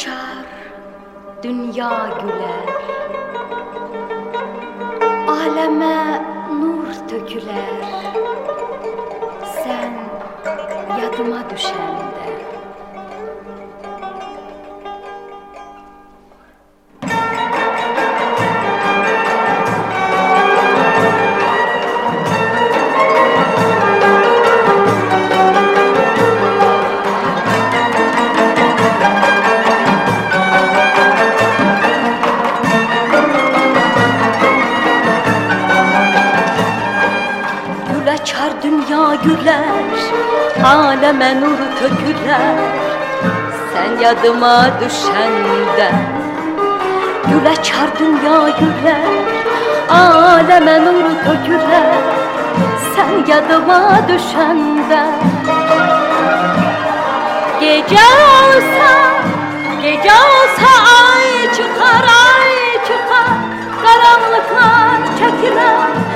açar, dünya güler. Aleme nur töküler Sen yadıma düşende açar dünya güler Aleme nur töküler Sen yadıma düşende Gül açar dünya güler Aleme nur töküler Sen yadıma düşende Gece olsa Gece olsa ay çıkar ay çıkar. Karanlıklar çekiler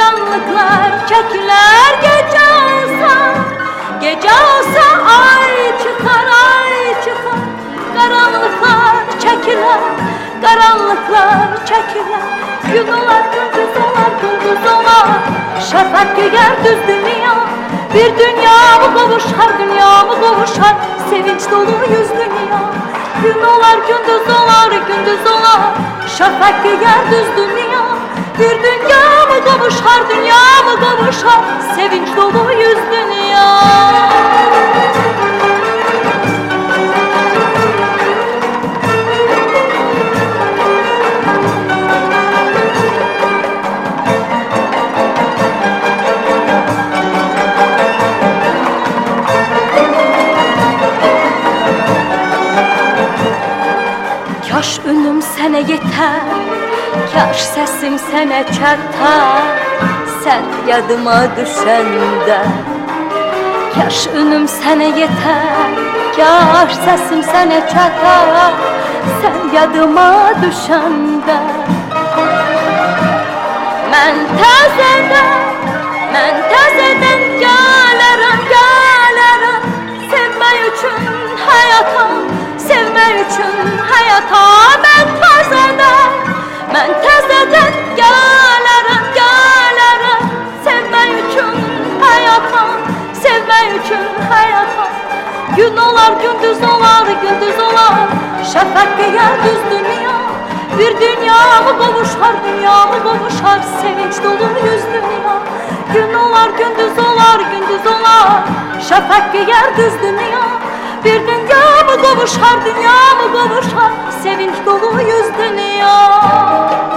Karanlıklar çekiler gece olsa Gece olsa ay çıkar ay çıkar. Karanlıklar çekiler Karanlıklar çekiler Gün olar gündüz olar gündüz olar. Şafak giyer düz dünya Bir dünya mı kavuşar dünya mı kavuşar? Sevinç dolu yüz dünya. Gün olar gündüz olar gündüz olar. Şafak giyer düz dünya Bir dünya mı kavuşar dünya mı kavuşar? Sevinç dolu yüz dünya. Kaş ünüm sənə yetər Kaş səsim sənə çatar Sən yadıma düşəndə Kaş ünüm sənə yetər Kaş səsim sənə çatar Sən yadıma düşəndə Mən təzədən Mən təzədən Gün olar, gündüz olar, gündüz olar. Şəfək qeyər düz dünya. Bir dünya mı qovuşar, dünya mı qovuşar Sevinç dolu yüz dünya. Gün olar, gündüz olar, gündüz olar. Şəfək qeyər düz dünya. Bir dünya mı qovuşar, dünya mı qovuşar Sevinç dolu yüz dünya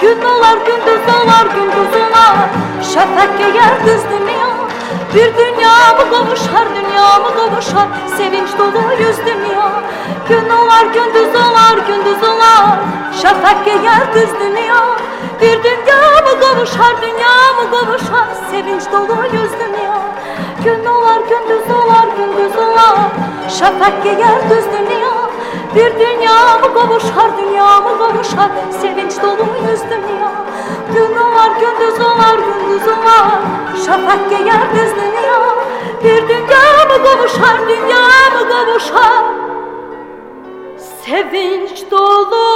Gün olar, gündüz olar, gündüz olar Şəfək geyər düz dünya. Bir dünya mı qovuşar, dünya mı qovuşar Sevinç dolu yüz dünya. Gün olar, gündüz olar, gündüz olar Şafak geyər düz dünya. Bir dünya mı qovuşar, Şafak giyer düz dünya Bir dünya mı kavuşar dünya mı kavuşar? Sevinç dolu yüz dünya Gün olar gündüz olar gündüz olar Şafak giyer düz dünya Bir dünya mı kavuşar dünya mı kavuşar? Sevinç dolu